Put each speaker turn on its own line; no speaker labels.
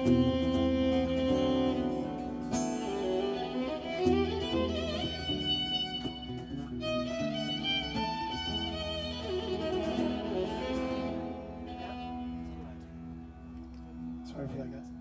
Sorry for that, guys.